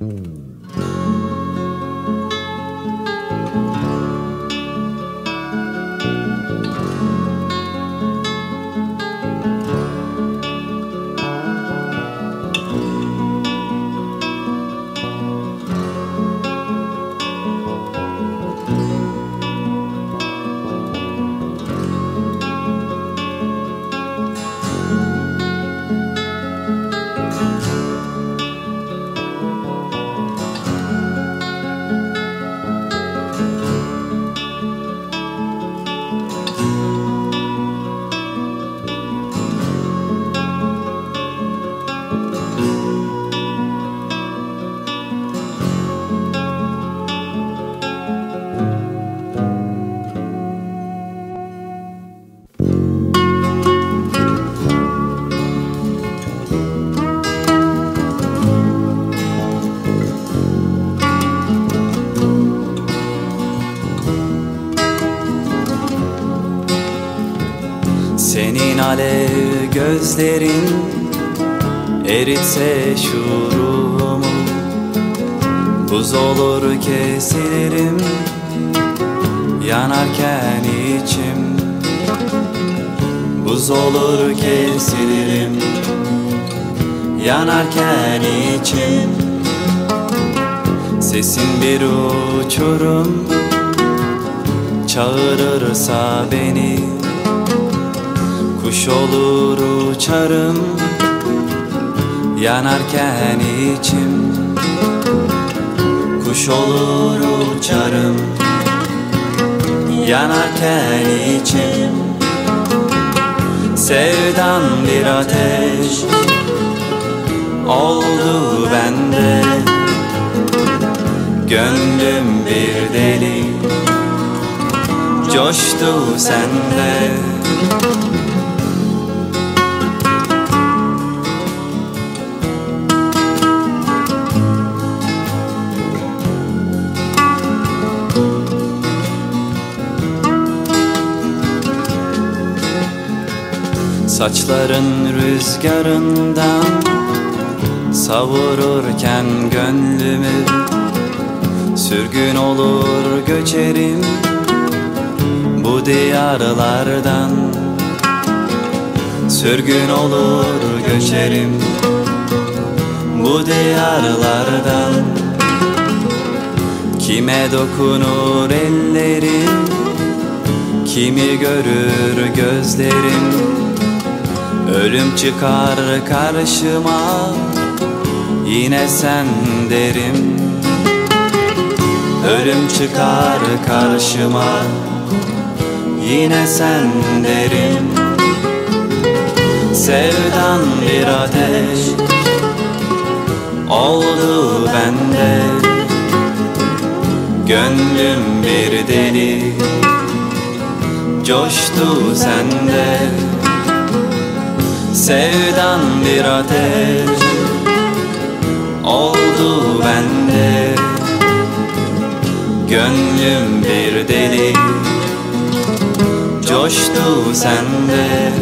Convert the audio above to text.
Mm. Senin alev gözlerin eritse şu ruhumu Buz olur kesilirim yanarken içim. Buz olur kesilirim yanarken içim. Sesin bir uçurum çağırırsa beni Kuş olur uçarım yanarken içim. Kuş olur uçarım yanarken içim. Sevdan bir ateş oldu bende. Gönlüm bir deli coştu sende Saçların rüzgarından Savururken gönlümü. Sürgün olur göçerim Bu diyarlardan. Sürgün olur göçerim Bu diyarlardan. Kime dokunur ellerim Kimi görür gözlerim Ölüm çıkar karşıma Yine sen derim. Ölüm çıkar karşıma Yine sen derim. Sevdan bir ateş Oldu bende. Gönlüm bir deli Coştu sende Sevdan bir ateş. Oldu bende. Gönlüm bir deli. Coştu sende